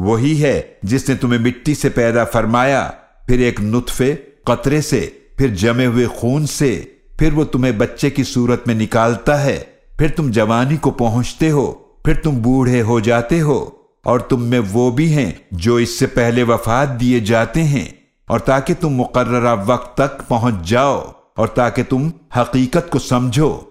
वही है जिसने तुम्हें मिट्टी से पैदा फरमाया। फिर एक नुतफे कतरे से, फिर जमे हुए खून से, फिर वो तुम्हें बच्चे की सूरत में निकालता है। फिर तुम जवानी को पहुँचते हो, फिर तुम बूढ़े हो जाते हो, और तुम में वो भी हैं जो इससे पहले वफात दिए जाते हैं। और ताकि तुम मुकर्रा वक्त तक पहुँच जाओ, और ताकि तुम हकीकत को समझो।